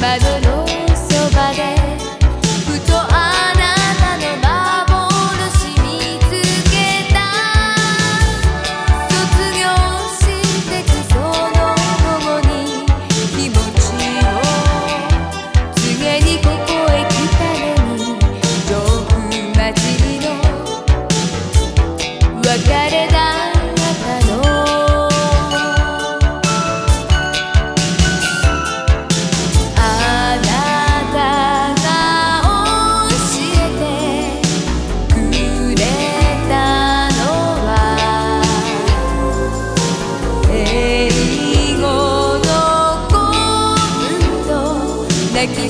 Babylone. take